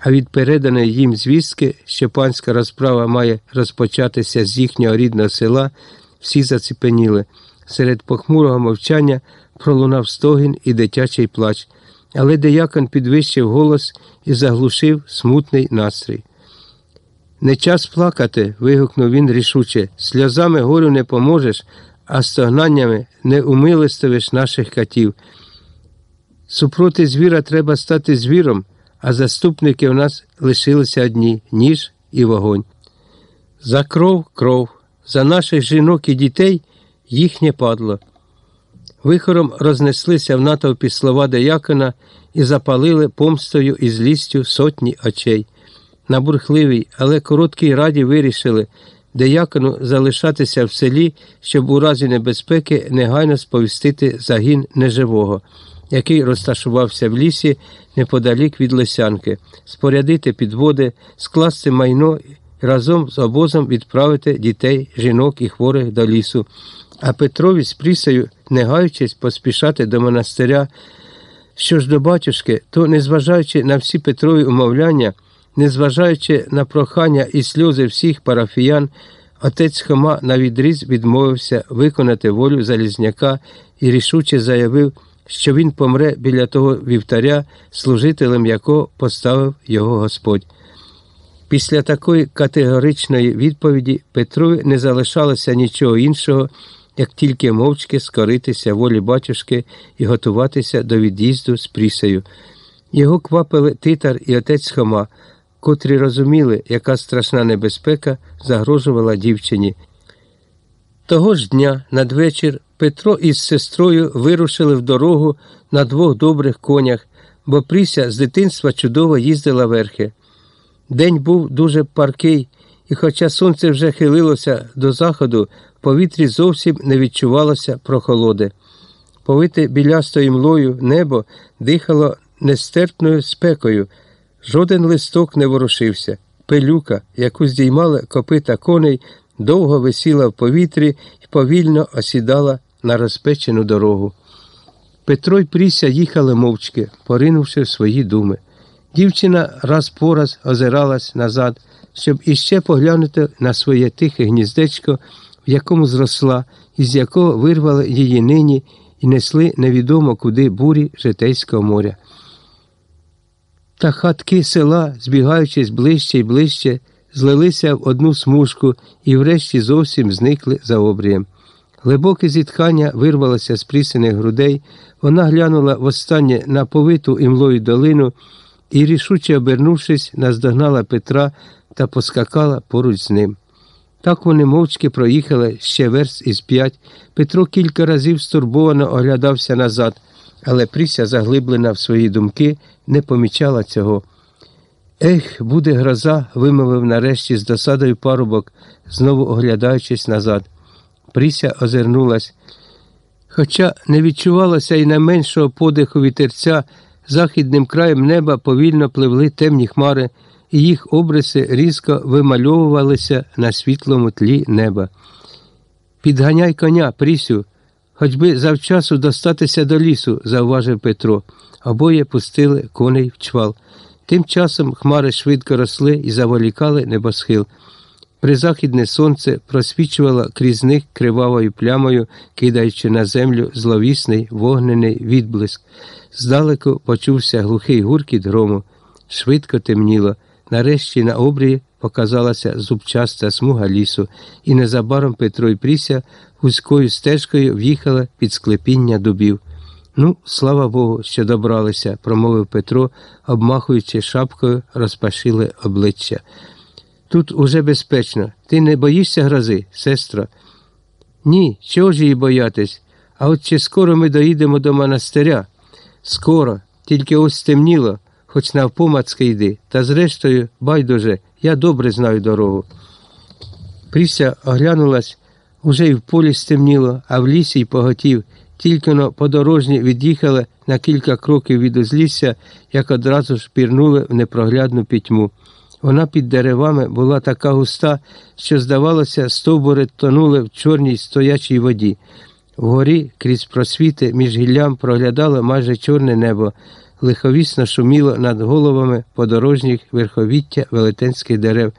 а від переданої їм звістки, що панська розправа має розпочатися з їхнього рідного села, всі заціпеніли. Серед похмурого мовчання пролунав стогін і дитячий плач, але деякон підвищив голос і заглушив смутний настрій. Не час плакати. вигукнув він рішуче. Сльозами горю не поможеш, а стогнаннями не умилостивиш наших катів. Супроти звіра треба стати звіром, а заступники у нас лишилися одні ніж і вогонь. За кров кров, за наших жінок і дітей їхнє падло. Вихором рознеслися в натовпі слова деякона і запалили помстою і злістю сотні очей. На бурхливій, але короткій раді вирішили деякону залишатися в селі, щоб у разі небезпеки негайно сповістити загін неживого, який розташувався в лісі неподалік від Лисянки, спорядити підводи, скласти майно разом з обозом відправити дітей, жінок і хворих до лісу. А Петрові з Прісею, не гаючись, поспішати до монастиря. Що ж до батюшки, то, незважаючи на всі Петрові умовляння, незважаючи на прохання і сльози всіх парафіян, отець Хома на відріз відмовився виконати волю Залізняка і рішуче заявив, що він помре біля того вівтаря, служителем якого поставив його Господь. Після такої категоричної відповіді Петрові не залишалося нічого іншого, як тільки мовчки скоритися волі батюшки і готуватися до від'їзду з Прісею. Його квапили титар і отець Хома, котрі розуміли, яка страшна небезпека загрожувала дівчині. Того ж дня надвечір Петро із сестрою вирушили в дорогу на двох добрих конях, бо Пріся з дитинства чудово їздила верхи. День був дуже паркий, і, хоча сонце вже хилилося до заходу, в повітрі зовсім не відчувалося прохолоди. Повите білястою млою небо дихало нестерпною спекою. Жоден листок не ворушився. Пилюка, яку здіймали копита коней, довго висіла в повітрі і повільно осідала на розпечену дорогу. Петро й Пріся їхали мовчки, поринувши в свої думи. Дівчина раз по раз озиралась назад, щоб іще поглянути на своє тихе гніздечко, в якому зросла, і з якого вирвали її нині і несли невідомо куди бурі житейського моря. Та хатки села, збігаючись ближче і ближче, злилися в одну смужку і врешті зовсім зникли за обрієм. Глибоке зітхання вирвалося з прісених грудей, вона глянула востаннє на повиту імлою долину і, рішуче обернувшись, наздогнала Петра та поскакала поруч з ним. Так вони мовчки проїхали ще верст із п'ять. Петро кілька разів стурбовано оглядався назад, але Пріся, заглиблена в свої думки, не помічала цього. Ех, буде гроза, вимовив нарешті з досадою парубок, знову оглядаючись назад. Пріся озирнулась. Хоча не відчувалося і найменшого подиху вітерця, західним краєм неба повільно пливли темні хмари, і їх обриси різко вимальовувалися на світлому тлі неба. Підганяй коня, Прісю, хоч би завчасу достатися до лісу, зауважив Петро. Обоє пустили коней в чвал. Тим часом хмари швидко росли і заволікали небосхил. Призахідне сонце просвічувало крізь них кривавою плямою, кидаючи на землю зловісний вогнений відблиск. Здалеку почувся глухий гуркіт грому. Швидко темніло. Нарешті на обрії показалася зубчаста смуга лісу, і незабаром Петро і Пріся вузькою стежкою в'їхали під склепіння дубів. Ну, слава Богу, що добралися, промовив Петро, обмахуючи шапкою, розпашили обличчя. Тут уже безпечно. Ти не боїшся грози, сестро? Ні, чого ж її боятись? А от чи скоро ми доїдемо до монастиря? Скоро, тільки ось стемніло, хоч навпомацьки йди. Та зрештою, байдуже, я добре знаю дорогу. Пріся оглянулась, уже й в полі стемніло, а в лісі й поготів. Тільки но подорожні від'їхали на кілька кроків від узлісся, як одразу ж пірнули в непроглядну пітьму. Вона під деревами була така густа, що, здавалося, стовбури тонули в чорній стоячій воді. Вгорі, крізь просвіти, між гіллям проглядало майже чорне небо, лиховісно шуміло над головами подорожніх верховіття велетенських дерев,